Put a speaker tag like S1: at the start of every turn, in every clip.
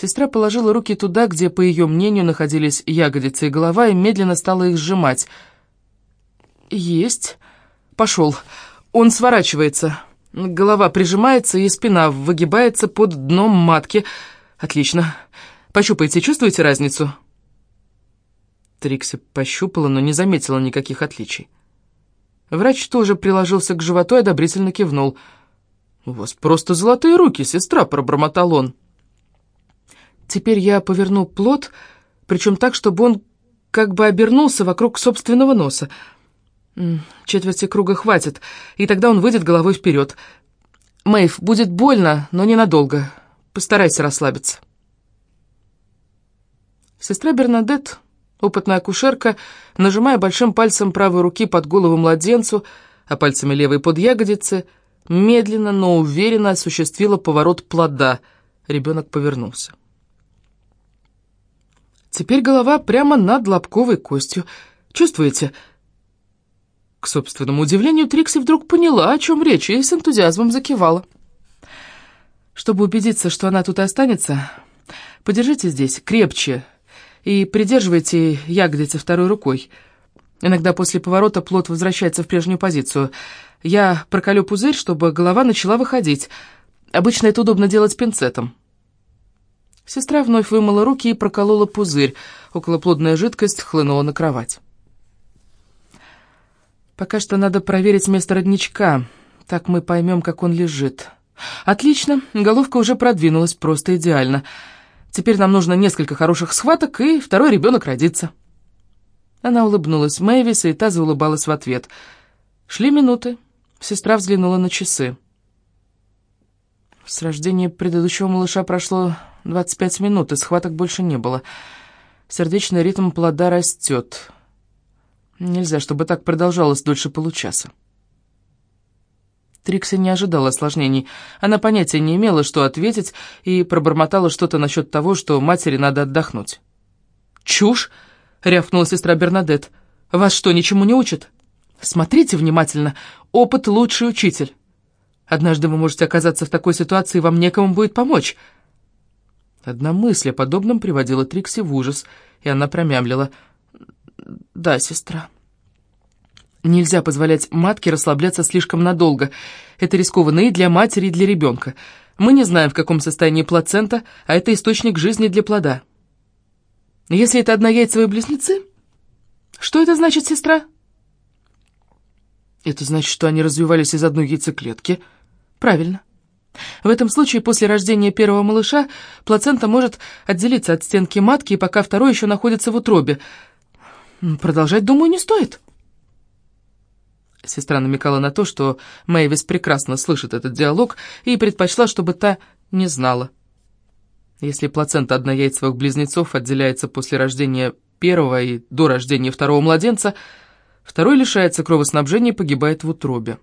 S1: Сестра положила руки туда, где, по ее мнению, находились ягодицы и голова, и медленно стала их сжимать. «Есть. Пошел. Он сворачивается. Голова прижимается, и спина выгибается под дном матки. Отлично. Пощупайте, чувствуете разницу?» Трикси пощупала, но не заметила никаких отличий. Врач тоже приложился к животу и одобрительно кивнул. «У вас просто золотые руки, сестра», — пробормотал он. «Теперь я поверну плод, причем так, чтобы он как бы обернулся вокруг собственного носа. Четверти круга хватит, и тогда он выйдет головой вперед. Мэйв, будет больно, но ненадолго. Постарайся расслабиться». Сестра Бернадетт Опытная акушерка, нажимая большим пальцем правой руки под голову младенцу, а пальцами левой под ягодицы, медленно, но уверенно осуществила поворот плода. Ребенок повернулся. Теперь голова прямо над лобковой костью. Чувствуете? К собственному удивлению, Трикси вдруг поняла, о чем речь, и с энтузиазмом закивала. Чтобы убедиться, что она тут останется, подержите здесь крепче, и придерживайте ягодицы второй рукой. Иногда после поворота плод возвращается в прежнюю позицию. Я проколю пузырь, чтобы голова начала выходить. Обычно это удобно делать пинцетом. Сестра вновь вымыла руки и проколола пузырь. Околоплодная жидкость хлынула на кровать. Пока что надо проверить место родничка. Так мы поймем, как он лежит. Отлично, головка уже продвинулась просто идеально. Теперь нам нужно несколько хороших схваток, и второй ребенок родится». Она улыбнулась Мэвис, и та заулыбалась в ответ. Шли минуты. Сестра взглянула на часы. С рождения предыдущего малыша прошло 25 минут, и схваток больше не было. Сердечный ритм плода растет. Нельзя, чтобы так продолжалось дольше получаса. Трикси не ожидала осложнений. Она понятия не имела, что ответить, и пробормотала что-то насчет того, что матери надо отдохнуть. «Чушь!» — рявкнула сестра Бернадет. «Вас что, ничему не учат? Смотрите внимательно. Опыт — лучший учитель. Однажды вы можете оказаться в такой ситуации, и вам некому будет помочь». Одна мысль о подобном приводила Трикси в ужас, и она промямлила. «Да, сестра». Нельзя позволять матке расслабляться слишком надолго. Это рискованно и для матери, и для ребенка. Мы не знаем, в каком состоянии плацента, а это источник жизни для плода. Если это однояйцевые близнецы, что это значит, сестра? Это значит, что они развивались из одной яйцеклетки. Правильно. В этом случае после рождения первого малыша плацента может отделиться от стенки матки, пока второй еще находится в утробе. Продолжать, думаю, не стоит. Сестра намекала на то, что Мэйвис прекрасно слышит этот диалог и предпочла, чтобы та не знала. Если плацента однояйцевых близнецов отделяется после рождения первого и до рождения второго младенца, второй лишается кровоснабжения и погибает в утробе.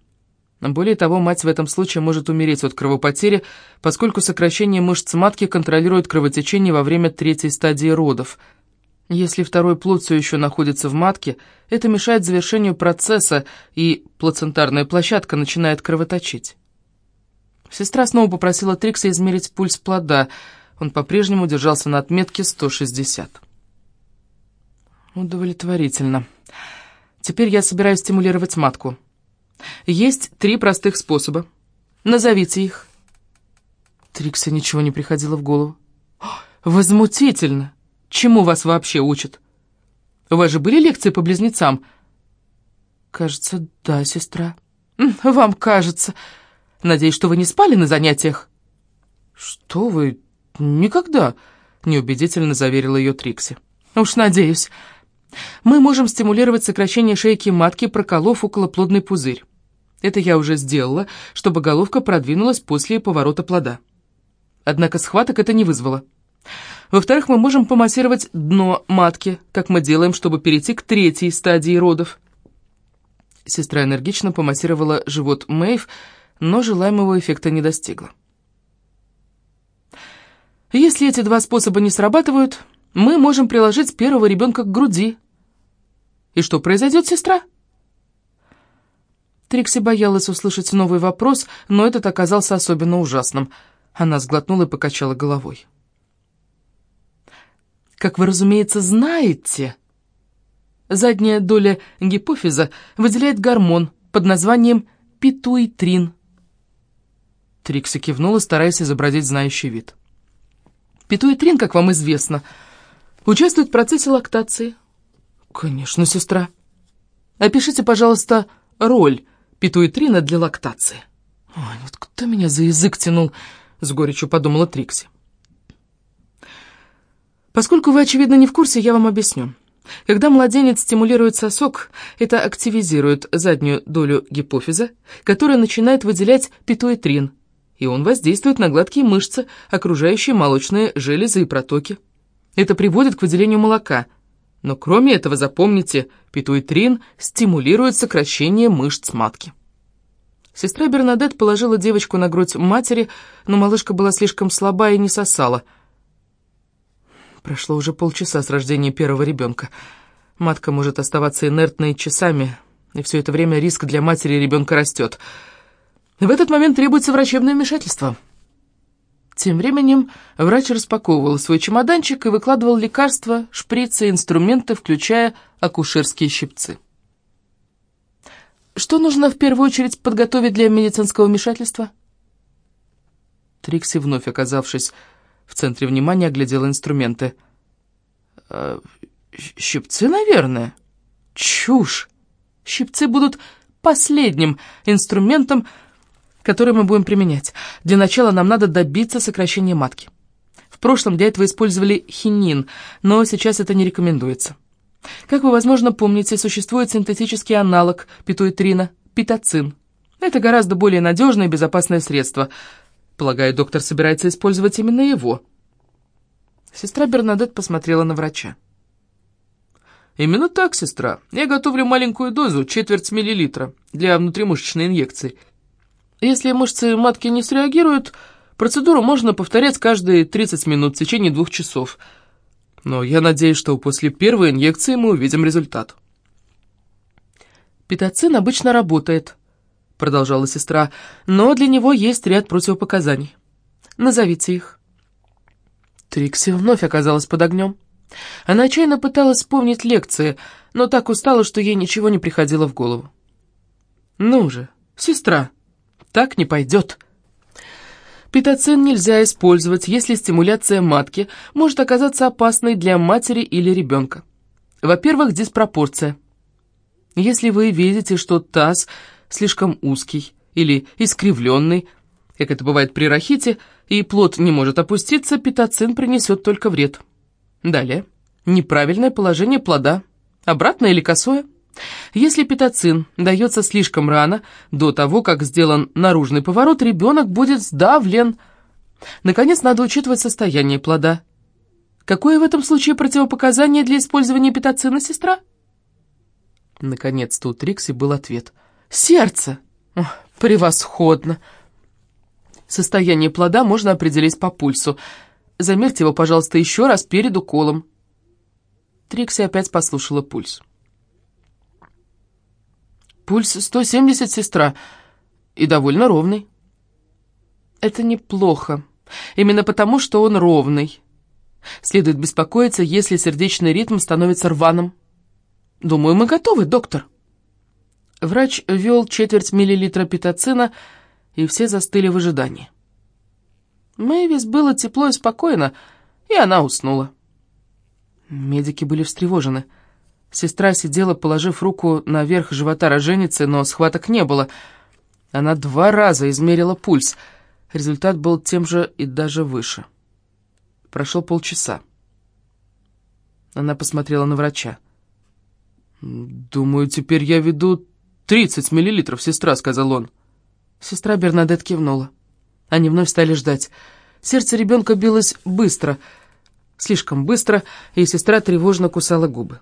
S1: Более того, мать в этом случае может умереть от кровопотери, поскольку сокращение мышц матки контролирует кровотечение во время третьей стадии родов – если второй плод все еще находится в матке, это мешает завершению процесса, и плацентарная площадка начинает кровоточить. Сестра снова попросила Трикса измерить пульс плода. Он по-прежнему держался на отметке 160. Удовлетворительно. Теперь я собираюсь стимулировать матку. Есть три простых способа. Назовите их. Триксе ничего не приходило в голову. Возмутительно! Чему вас вообще учат? У вас же были лекции по близнецам?» «Кажется, да, сестра». «Вам кажется. Надеюсь, что вы не спали на занятиях?» «Что вы? Никогда», — неубедительно заверила ее Трикси. «Уж надеюсь. Мы можем стимулировать сокращение шейки матки, проколов околоплодный пузырь. Это я уже сделала, чтобы головка продвинулась после поворота плода. Однако схваток это не вызвало. Во-вторых, мы можем помассировать дно матки, как мы делаем, чтобы перейти к третьей стадии родов. Сестра энергично помассировала живот Мэйв, но желаемого эффекта не достигла. Если эти два способа не срабатывают, мы можем приложить первого ребенка к груди. И что произойдет, сестра? Трикси боялась услышать новый вопрос, но этот оказался особенно ужасным. Она сглотнула и покачала головой. Как вы, разумеется, знаете, задняя доля гипофиза выделяет гормон под названием питуитрин. Трикси кивнула, стараясь изобразить знающий вид. Питуитрин, как вам известно, участвует в процессе лактации. Конечно, сестра. Опишите, пожалуйста, роль питуитрина для лактации. Ой, вот кто меня за язык тянул, с горечью подумала Трикси. Поскольку вы, очевидно, не в курсе, я вам объясню. Когда младенец стимулирует сосок, это активизирует заднюю долю гипофиза, которая начинает выделять питуитрин, и он воздействует на гладкие мышцы, окружающие молочные железы и протоки. Это приводит к выделению молока. Но кроме этого, запомните, питуитрин стимулирует сокращение мышц матки. Сестра Бернадет положила девочку на грудь матери, но малышка была слишком слаба и не сосала. Прошло уже полчаса с рождения первого ребенка. Матка может оставаться инертной часами, и все это время риск для матери и ребенка растет – в этот момент требуется врачебное вмешательство. Тем временем врач распаковывал свой чемоданчик и выкладывал лекарства, шприцы, инструменты, включая акушерские щипцы. Что нужно в первую очередь подготовить для медицинского вмешательства? Трикси, вновь оказавшись в центре внимания, оглядела инструменты. «Э, «Щипцы, наверное?» «Чушь! Щипцы будут последним инструментом, которые мы будем применять. Для начала нам надо добиться сокращения матки. В прошлом для этого использовали хинин, но сейчас это не рекомендуется. Как вы, возможно, помните, существует синтетический аналог питуитрина – питоцин. Это гораздо более надежное и безопасное средство. Полагаю, доктор собирается использовать именно его. Сестра Бернадет посмотрела на врача. «Именно так, сестра. Я готовлю маленькую дозу, четверть миллилитра, для внутримышечной инъекции. Если мышцы матки не среагируют, процедуру можно повторять каждые 30 минут в течение двух часов. Но я надеюсь, что после первой инъекции мы увидим результат. «Питоцин обычно работает», — продолжала сестра, «но для него есть ряд противопоказаний. Назовите их». Трикси вновь оказалась под огнем. Она отчаянно пыталась вспомнить лекции, но так устала, что ей ничего не приходило в голову. «Ну же, сестра!» Так не пойдет. Питоцин нельзя использовать, если стимуляция матки может оказаться опасной для матери или ребенка. Во-первых, диспропорция. Если вы видите, что таз слишком узкий или искривленный, как это бывает при рахите, и плод не может опуститься, питоцин принесет только вред. Далее, неправильное положение плода, обратное или косое – если питоцин дается слишком рано, до того, как сделан наружный поворот, ребенок будет сдавлен. Наконец, надо учитывать состояние плода. Какое в этом случае противопоказание для использования питоцина, сестра? Наконец-то у Трикси был ответ. Сердце! превосходно! Состояние плода можно определить по пульсу. Замерьте его, пожалуйста, еще раз перед уколом. Трикси опять послушала пульс. Пульс 170, сестра, и довольно ровный. Это неплохо, именно потому, что он ровный. Следует беспокоиться, если сердечный ритм становится рваным. Думаю, мы готовы, доктор. Врач ввел четверть миллилитра питоцина, и все застыли в ожидании. Мэйвис было тепло и спокойно, и она уснула. Медики были встревожены. Сестра сидела, положив руку наверх живота роженицы, но схваток не было. Она два раза измерила пульс. Результат был тем же и даже выше. Прошло полчаса. Она посмотрела на врача. «Думаю, теперь я веду 30 миллилитров, сестра», — сказал он. Сестра Бернадет кивнула. Они вновь стали ждать. Сердце ребенка билось быстро, слишком быстро, и сестра тревожно кусала губы.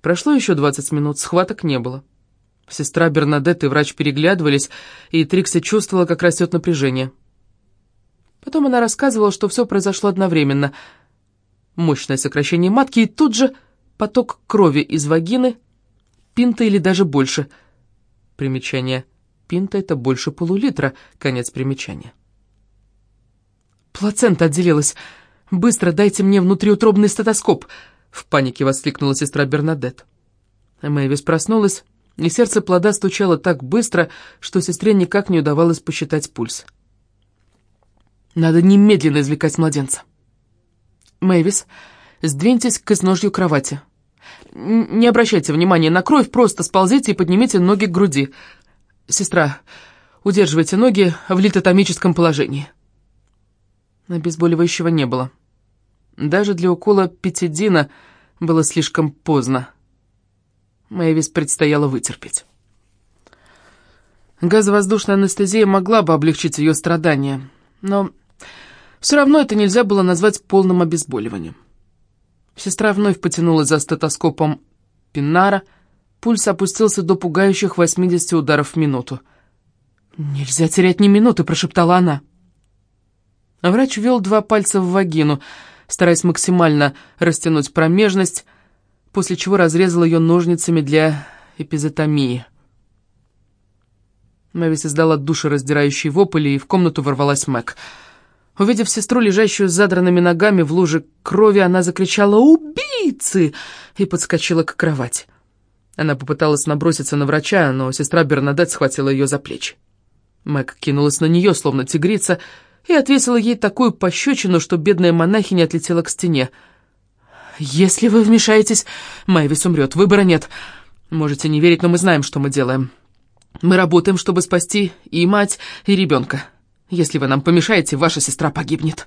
S1: Прошло еще 20 минут, схваток не было. Сестра Бернадетт и врач переглядывались, и Трикси чувствовала, как растет напряжение. Потом она рассказывала, что все произошло одновременно. Мощное сокращение матки и тут же поток крови из вагины, пинта или даже больше. Примечание. Пинта — это больше полулитра, конец примечания. Плацента отделилась. «Быстро дайте мне внутриутробный стетоскоп!» — в панике воскликнула сестра Бернадет. Мэйвис проснулась, и сердце плода стучало так быстро, что сестре никак не удавалось посчитать пульс. «Надо немедленно извлекать младенца!» «Мэйвис, сдвиньтесь к изножью кровати. Не обращайте внимания на кровь, просто сползите и поднимите ноги к груди. Сестра, удерживайте ноги в литотомическом положении». Обезболивающего не было. Даже для укола петидина было слишком поздно. Мэйвис предстояло вытерпеть. Газовоздушная анестезия могла бы облегчить ее страдания, но все равно это нельзя было назвать полным обезболиванием. Сестра вновь потянулась за стетоскопом Пиннара, пульс опустился до пугающих 80 ударов в минуту. «Нельзя терять ни минуты», — прошептала она. Врач ввел два пальца в вагину, стараясь максимально растянуть промежность, после чего разрезал ее ножницами для эпизотомии. Мэвис издала душераздирающий вопль, и в комнату ворвалась Мэг. Увидев сестру, лежащую с задранными ногами в луже крови, она закричала «Убийцы!» и подскочила к кровати. Она попыталась наброситься на врача, но сестра Бернадет схватила ее за плечи. Мэг кинулась на нее, словно тигрица, и отвесила ей такую пощечину, что бедная монахиня отлетела к стене. «Если вы вмешаетесь, Майвис умрет, выбора нет. Можете не верить, но мы знаем, что мы делаем. Мы работаем, чтобы спасти и мать, и ребенка. Если вы нам помешаете, ваша сестра погибнет».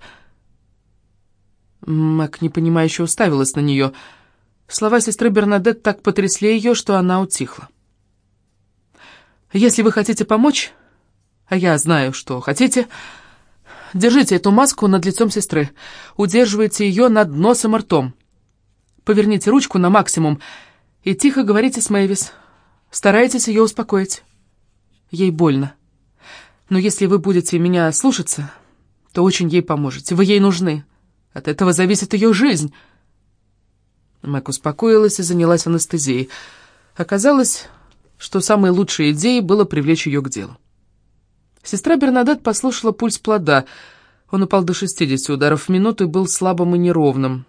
S1: Мак непонимающе уставилась на нее. Слова сестры Бернадет так потрясли ее, что она утихла. «Если вы хотите помочь, а я знаю, что хотите...» Держите эту маску над лицом сестры. Удерживайте ее над носом и ртом. Поверните ручку на максимум и тихо говорите с Мэйвис. Старайтесь ее успокоить. Ей больно. Но если вы будете меня слушаться, то очень ей поможете. Вы ей нужны. От этого зависит ее жизнь. Мэг успокоилась и занялась анестезией. Оказалось, что самой лучшей идеей было привлечь ее к делу. Сестра Бернадет послушала пульс плода. Он упал до 60 ударов в минуту и был слабым и неровным.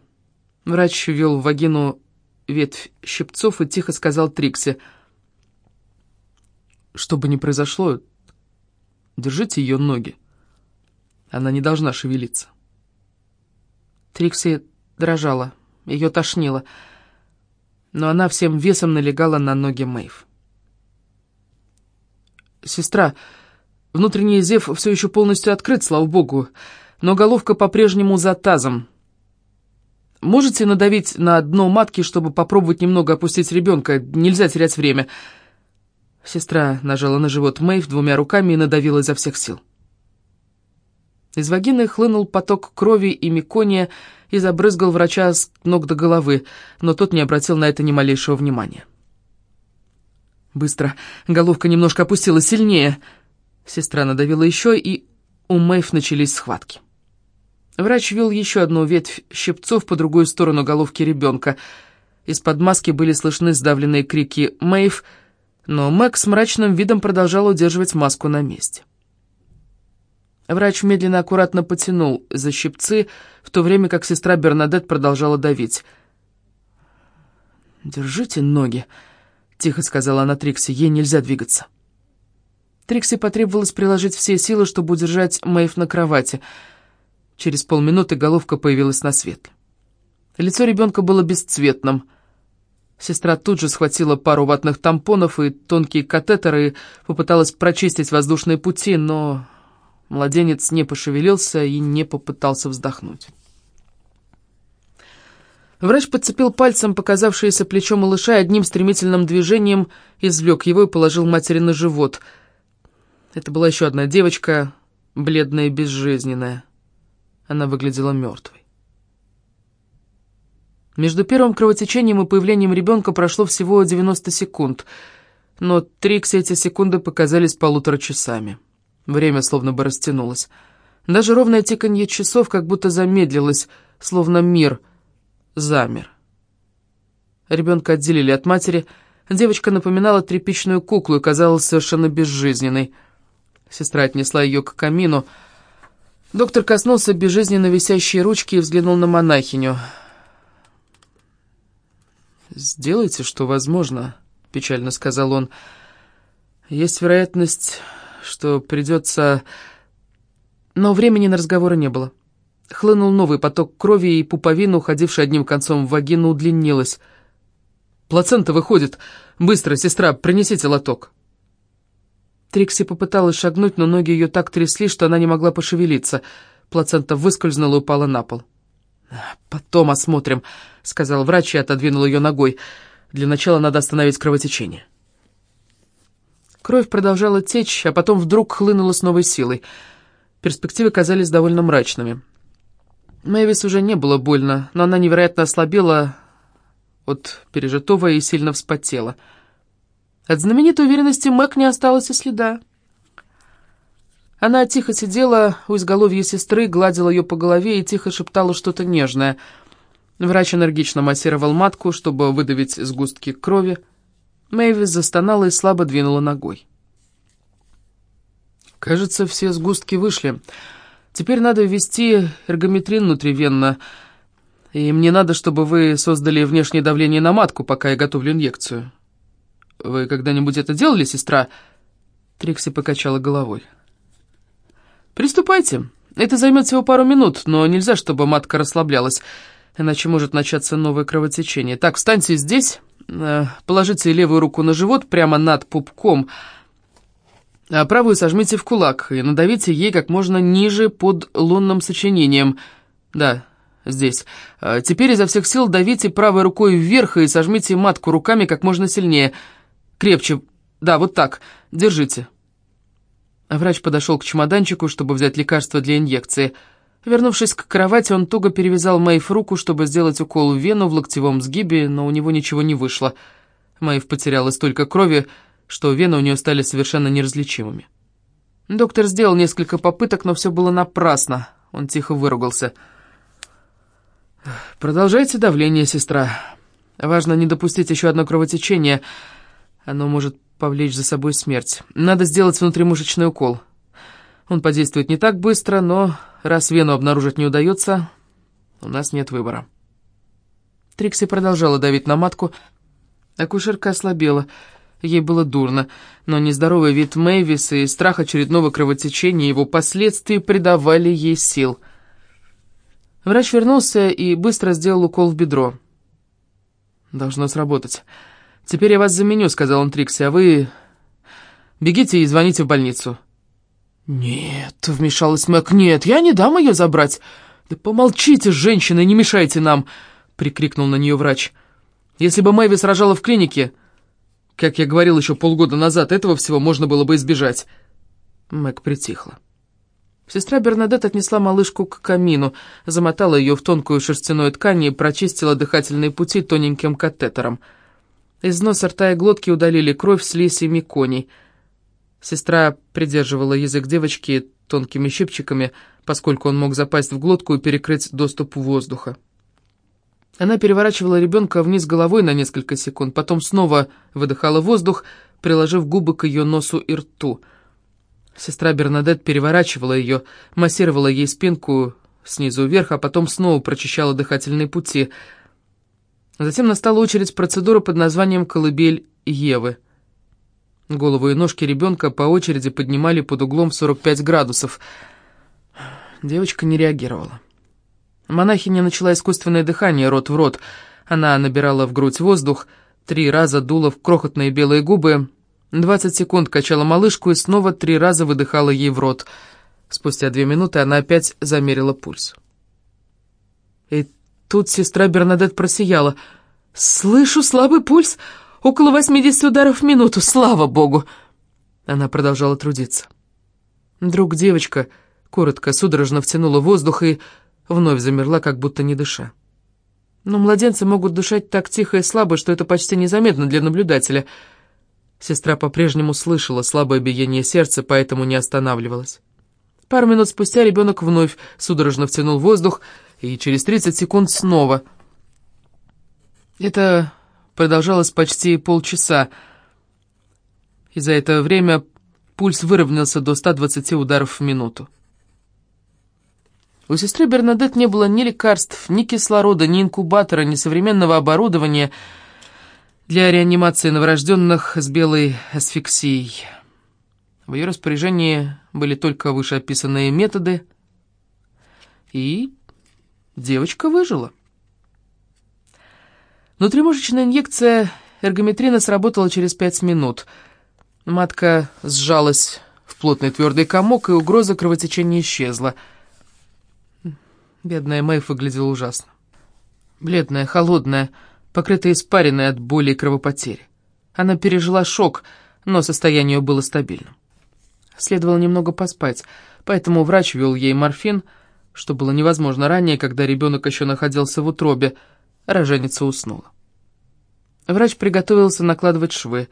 S1: Врач ввел в вагину ветвь щипцов и тихо сказал Трикси. «Что бы ни произошло, держите ее ноги. Она не должна шевелиться». Трикси дрожала, ее тошнило, но она всем весом налегала на ноги Мэйв. «Сестра...» Внутренний зев все еще полностью открыт, слава богу, но головка по-прежнему за тазом. Можете надавить на дно матки, чтобы попробовать немного опустить ребенка? Нельзя терять время. Сестра нажала на живот Мэйв двумя руками и надавила изо всех сил. Из вагины хлынул поток крови и мекония и забрызгал врача с ног до головы, но тот не обратил на это ни малейшего внимания. «Быстро! Головка немножко опустилась сильнее!» Сестра надавила еще, и у Мэйв начались схватки. Врач вел еще одну ветвь щипцов по другую сторону головки ребенка. Из-под маски были слышны сдавленные крики Мэйв, но Мэг с мрачным видом продолжал удерживать маску на месте. Врач медленно аккуратно потянул за щипцы, в то время как сестра Бернадет продолжала давить. «Держите ноги», — тихо сказала она Трикси, — «ей нельзя двигаться». Трикси потребовалось приложить все силы, чтобы удержать Мэйв на кровати. Через полминуты головка появилась на свет. Лицо ребенка было бесцветным. Сестра тут же схватила пару ватных тампонов и тонкие катетеры и попыталась прочистить воздушные пути, но младенец не пошевелился и не попытался вздохнуть. Врач подцепил пальцем показавшееся плечо малыша и одним стремительным движением извлек его и положил матери на живот — это была еще одна девочка, бледная и безжизненная. Она выглядела мертвой. Между первым кровотечением и появлением ребенка прошло всего 90 секунд, но Триксе эти секунды показались полутора часами. Время словно бы растянулось. Даже ровное тиканье часов как будто замедлилось, словно мир замер. Ребенка отделили от матери, девочка напоминала тряпичную куклу и казалась совершенно безжизненной. Сестра отнесла ее к камину. Доктор коснулся безжизненно висящей ручки и взглянул на монахиню. «Сделайте, что возможно», — печально сказал он. «Есть вероятность, что придется...» Но времени на разговоры не было. Хлынул новый поток крови, и пуповина, уходившая одним концом в вагину, удлинилась. «Плацента выходит! Быстро, сестра, принесите лоток!» Трикси попыталась шагнуть, но ноги ее так трясли, что она не могла пошевелиться. Плацента выскользнула и упала на пол. «Потом осмотрим», — сказал врач и отодвинул ее ногой. «Для начала надо остановить кровотечение». Кровь продолжала течь, а потом вдруг хлынула с новой силой. Перспективы казались довольно мрачными. Мэвис уже не было больно, но она невероятно ослабела от пережитого и сильно вспотела. От знаменитой уверенности Мэг не осталось и следа. Она тихо сидела у изголовья сестры, гладила ее по голове и тихо шептала что-то нежное. Врач энергично массировал матку, чтобы выдавить сгустки крови. Мэйвис застонала и слабо двинула ногой. «Кажется, все сгустки вышли. Теперь надо ввести эргометрин внутривенно, и мне надо, чтобы вы создали внешнее давление на матку, пока я готовлю инъекцию». «Вы когда-нибудь это делали, сестра?» Трикси покачала головой. «Приступайте. Это займет всего пару минут, но нельзя, чтобы матка расслаблялась, иначе может начаться новое кровотечение. Так, встаньте здесь, э, положите левую руку на живот прямо над пупком, а правую сожмите в кулак и надавите ей как можно ниже под лунным сочинением. Да, здесь. А теперь изо всех сил давите правой рукой вверх и сожмите матку руками как можно сильнее». Крепче. Да, вот так. Держите». Врач подошел к чемоданчику, чтобы взять лекарство для инъекции. Вернувшись к кровати, он туго перевязал Мэйв руку, чтобы сделать укол в вену в локтевом сгибе, но у него ничего не вышло. Мэйв потеряла столько крови, что вены у нее стали совершенно неразличимыми. Доктор сделал несколько попыток, но все было напрасно. Он тихо выругался. «Продолжайте давление, сестра. Важно не допустить еще одно кровотечение». Оно может повлечь за собой смерть. Надо сделать внутримышечный укол. Он подействует не так быстро, но раз вену обнаружить не удается, у нас нет выбора. Трикси продолжала давить на матку. Акушерка ослабела. Ей было дурно, но нездоровый вид Мэйвис и страх очередного кровотечения его последствия придавали ей сил. Врач вернулся и быстро сделал укол в бедро. «Должно сработать». «Теперь я вас заменю», — сказал он Трикси, — «а вы бегите и звоните в больницу». «Нет», — вмешалась Мэг, — «нет, я не дам ее забрать». «Да помолчите, женщина, не мешайте нам», — прикрикнул на нее врач. «Если бы Мэйви сражала в клинике, как я говорил еще полгода назад, этого всего можно было бы избежать». Мэг притихла. Сестра Бернадет отнесла малышку к камину, замотала ее в тонкую шерстяную ткань и прочистила дыхательные пути тоненьким катетером — из носа, рта и глотки удалили кровь, слизь и меконий. Сестра придерживала язык девочки тонкими щипчиками, поскольку он мог запасть в глотку и перекрыть доступ воздуха. Она переворачивала ребенка вниз головой на несколько секунд, потом снова выдыхала воздух, приложив губы к ее носу и рту. Сестра Бернадет переворачивала ее, массировала ей спинку снизу вверх, а потом снова прочищала дыхательные пути — Затем настала очередь процедуры под названием «Колыбель Евы». Голову и ножки ребенка по очереди поднимали под углом в 45 градусов. Девочка не реагировала. Монахиня начала искусственное дыхание рот в рот. Она набирала в грудь воздух, три раза дула в крохотные белые губы, 20 секунд качала малышку и снова три раза выдыхала ей в рот. Спустя две минуты она опять замерила пульс. Тут сестра Бернадет просияла. «Слышу слабый пульс, около 80 ударов в минуту, слава богу!» Она продолжала трудиться. Вдруг девочка коротко, судорожно втянула воздух и вновь замерла, как будто не дыша. Но младенцы могут дышать так тихо и слабо, что это почти незаметно для наблюдателя. Сестра по-прежнему слышала слабое биение сердца, поэтому не останавливалась. Пару минут спустя ребенок вновь судорожно втянул воздух и через 30 секунд снова. Это продолжалось почти полчаса, и за это время пульс выровнялся до 120 ударов в минуту. У сестры Бернадет не было ни лекарств, ни кислорода, ни инкубатора, ни современного оборудования для реанимации новорожденных с белой асфиксией. В ее распоряжении были только вышеописанные методы, и девочка выжила. Внутримышечная инъекция эргометрина сработала через пять минут. Матка сжалась в плотный твердый комок, и угроза кровотечения исчезла. Бедная Мэйв выглядела ужасно. Бледная, холодная, покрытая испаренной от боли и кровопотери. Она пережила шок, но состояние было стабильным. Следовало немного поспать, поэтому врач вел ей морфин, что было невозможно ранее, когда ребенок еще находился в утробе. Роженица уснула. Врач приготовился накладывать швы.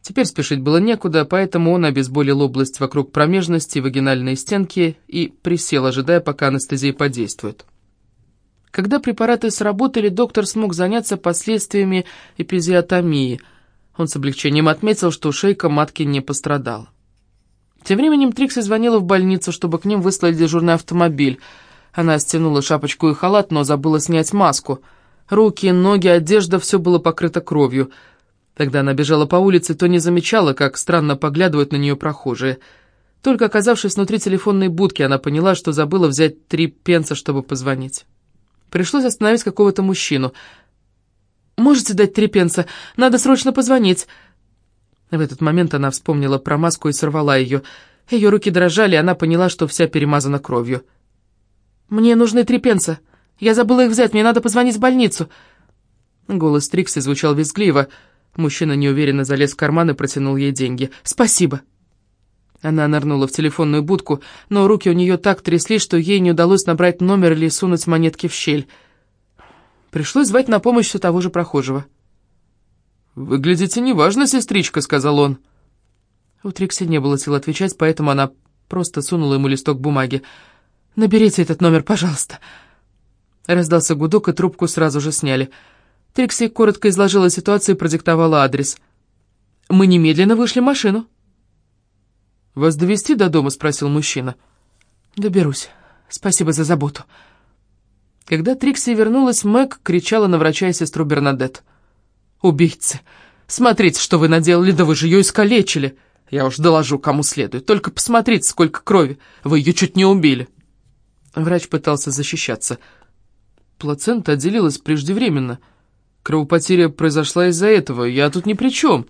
S1: Теперь спешить было некуда, поэтому он обезболил область вокруг промежности, вагинальной стенки и присел, ожидая, пока анестезия подействует. Когда препараты сработали, доктор смог заняться последствиями эпизиотомии. Он с облегчением отметил, что шейка матки не пострадала. Тем временем Трикси звонила в больницу, чтобы к ним выслали дежурный автомобиль. Она стянула шапочку и халат, но забыла снять маску. Руки, ноги, одежда — все было покрыто кровью. Когда она бежала по улице, то не замечала, как странно поглядывают на нее прохожие. Только оказавшись внутри телефонной будки, она поняла, что забыла взять три пенса, чтобы позвонить. Пришлось остановить какого-то мужчину. «Можете дать три пенса? Надо срочно позвонить!» В этот момент она вспомнила про маску и сорвала ее. Ее руки дрожали, и она поняла, что вся перемазана кровью. «Мне нужны три пенса. Я забыла их взять, мне надо позвонить в больницу». Голос Трикси звучал визгливо. Мужчина неуверенно залез в карман и протянул ей деньги. «Спасибо». Она нырнула в телефонную будку, но руки у нее так трясли, что ей не удалось набрать номер или сунуть монетки в щель. Пришлось звать на помощь все того же прохожего. «Выглядите неважно, сестричка», — сказал он. У Трикси не было сил отвечать, поэтому она просто сунула ему листок бумаги. «Наберите этот номер, пожалуйста». Раздался гудок, и трубку сразу же сняли. Трикси коротко изложила ситуацию и продиктовала адрес. «Мы немедленно вышли машину». «Вас довести до дома?» — спросил мужчина. «Доберусь. Спасибо за заботу». Когда Трикси вернулась, Мэг кричала на врача и сестру Бернадетт. «Убийцы! Смотрите, что вы наделали, да вы же ее искалечили! Я уж доложу, кому следует. Только посмотрите, сколько крови! Вы ее чуть не убили!» Врач пытался защищаться. Плацента отделилась преждевременно. Кровопотеря произошла из-за этого. Я тут ни при чем.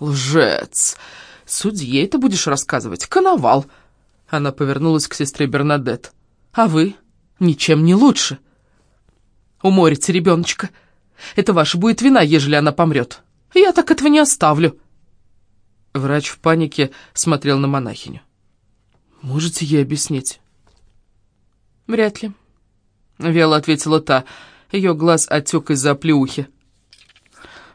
S1: Лжец! Судье это будешь рассказывать. Коновал!» Она повернулась к сестре Бернадет. «А вы? Ничем не лучше!» «Уморите ребеночка!» Это ваша будет вина, ежели она помрет. Я так этого не оставлю». Врач в панике смотрел на монахиню. «Можете ей объяснить?» «Вряд ли», — вяло ответила та. Ее глаз отек из-за плюхи.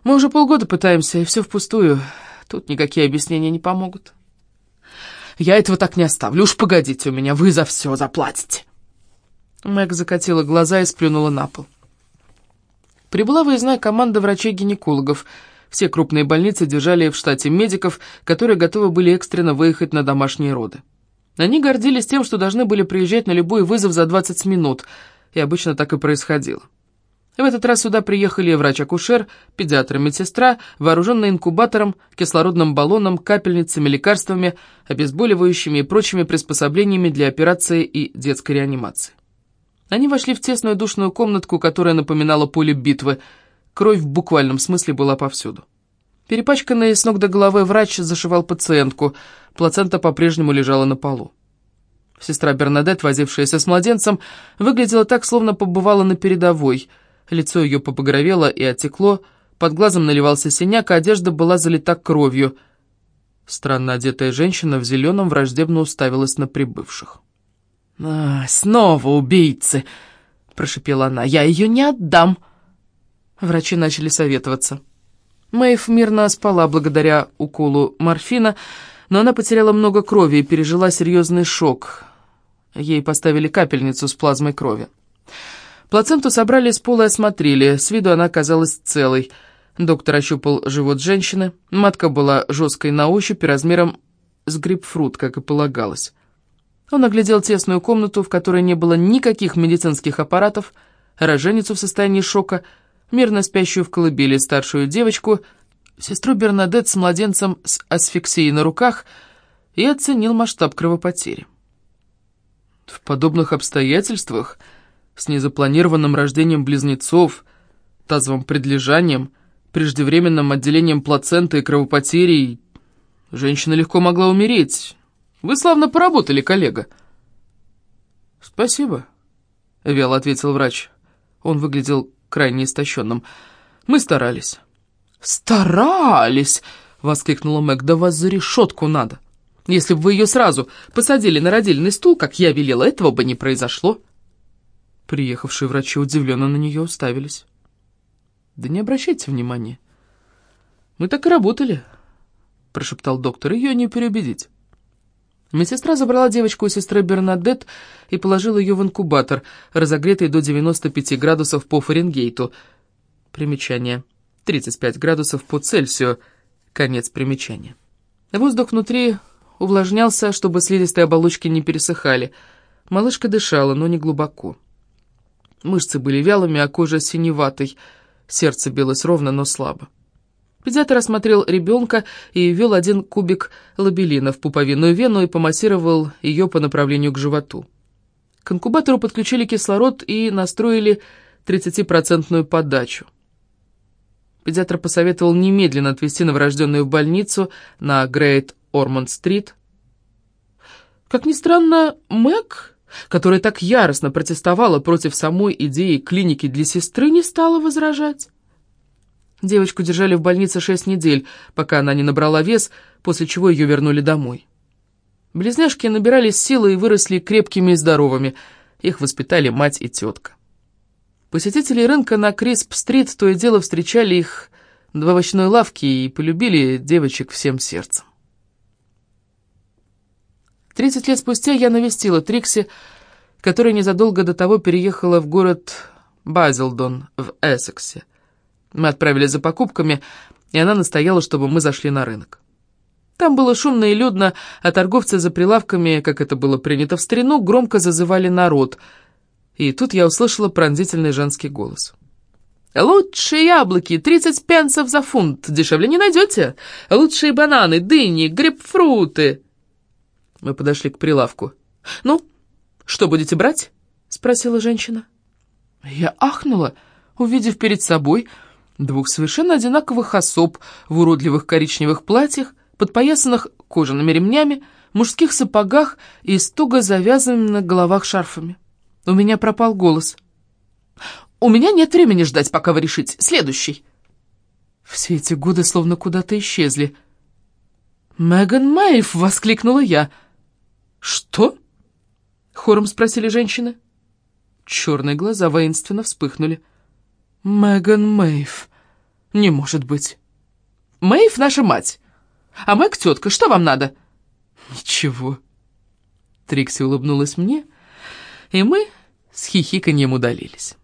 S1: «Мы уже полгода пытаемся, и все впустую. Тут никакие объяснения не помогут». «Я этого так не оставлю. Уж погодите у меня, вы за все заплатите». Мэг закатила глаза и сплюнула на пол. Прибыла выездная команда врачей-гинекологов. Все крупные больницы держали в штате медиков, которые готовы были экстренно выехать на домашние роды. Они гордились тем, что должны были приезжать на любой вызов за 20 минут, и обычно так и происходило. В этот раз сюда приехали врач-акушер, педиатр и медсестра, вооруженные инкубатором, кислородным баллоном, капельницами, лекарствами, обезболивающими и прочими приспособлениями для операции и детской реанимации. Они вошли в тесную душную комнатку, которая напоминала поле битвы. Кровь в буквальном смысле была повсюду. Перепачканный с ног до головы врач зашивал пациентку. Плацента по-прежнему лежала на полу. Сестра Бернадет, возившаяся с младенцем, выглядела так, словно побывала на передовой. Лицо ее побагровело и отекло, под глазом наливался синяк, а одежда была залита кровью. Странно одетая женщина в зеленом враждебно уставилась на прибывших. «А, снова убийцы!» — прошепела она. «Я ее не отдам!» Врачи начали советоваться. Мэйв мирно спала благодаря уколу морфина, но она потеряла много крови и пережила серьезный шок. Ей поставили капельницу с плазмой крови. Плаценту собрали с пола и осмотрели. С виду она казалась целой. Доктор ощупал живот женщины. Матка была жесткой на ощупь и размером с грейпфрут, как и полагалось. Он оглядел тесную комнату, в которой не было никаких медицинских аппаратов, роженицу в состоянии шока, мирно спящую в колыбели старшую девочку, сестру Бернадет с младенцем с асфиксией на руках и оценил масштаб кровопотери. В подобных обстоятельствах, с незапланированным рождением близнецов, тазовым предлежанием, преждевременным отделением плаценты и кровопотерей, женщина легко могла умереть. Вы славно поработали, коллега. «Спасибо», — вяло ответил врач. Он выглядел крайне истощенным. «Мы старались». «Старались!» — воскликнула Мэг. «Да вас за решетку надо! Если бы вы ее сразу посадили на родильный стул, как я велела, этого бы не произошло». Приехавшие врачи удивленно на нее уставились. «Да не обращайте внимания. Мы так и работали», — прошептал доктор. «Ее не переубедить». Медсестра забрала девочку у сестры Бернадет и положила ее в инкубатор, разогретый до 95 градусов по Фаренгейту. Примечание. 35 градусов по Цельсию. Конец примечания. Воздух внутри увлажнялся, чтобы слизистые оболочки не пересыхали. Малышка дышала, но не глубоко. Мышцы были вялыми, а кожа синеватой. Сердце билось ровно, но слабо. Педиатр осмотрел ребенка и ввел один кубик лабелина в пуповинную вену и помассировал ее по направлению к животу. К инкубатору подключили кислород и настроили 30-процентную подачу. Педиатр посоветовал немедленно отвезти новорожденную в больницу на Грейт Ормонд-стрит. Как ни странно, Мэг, которая так яростно протестовала против самой идеи клиники для сестры, не стала возражать. Девочку держали в больнице шесть недель, пока она не набрала вес, после чего ее вернули домой. Близняшки набирались силы и выросли крепкими и здоровыми. Их воспитали мать и тетка. Посетители рынка на Крисп-стрит то и дело встречали их в овощной лавке и полюбили девочек всем сердцем. Тридцать лет спустя я навестила Трикси, которая незадолго до того переехала в город Базилдон в Эссексе. Мы отправились за покупками, и она настояла, чтобы мы зашли на рынок. Там было шумно и людно, а торговцы за прилавками, как это было принято в старину, громко зазывали народ. И тут я услышала пронзительный женский голос. «Лучшие яблоки, 30 пенсов за фунт, дешевле не найдете. Лучшие бананы, дыни, грейпфруты». Мы подошли к прилавку. «Ну, что будете брать?» — спросила женщина. Я ахнула, увидев перед собой двух совершенно одинаковых особ в уродливых коричневых платьях, подпоясанных кожаными ремнями, мужских сапогах и с туго завязанными на головах шарфами. У меня пропал голос. «У меня нет времени ждать, пока вы решите. Следующий!» Все эти годы словно куда-то исчезли. «Меган Мэйв!» — воскликнула я. «Что?» — хором спросили женщины. Черные глаза воинственно вспыхнули. «Меган Мэйв. Не может быть. Мэйв наша мать. А Мэг тетка. Что вам надо?» «Ничего». Трикси улыбнулась мне, и мы с хихиканьем удалились.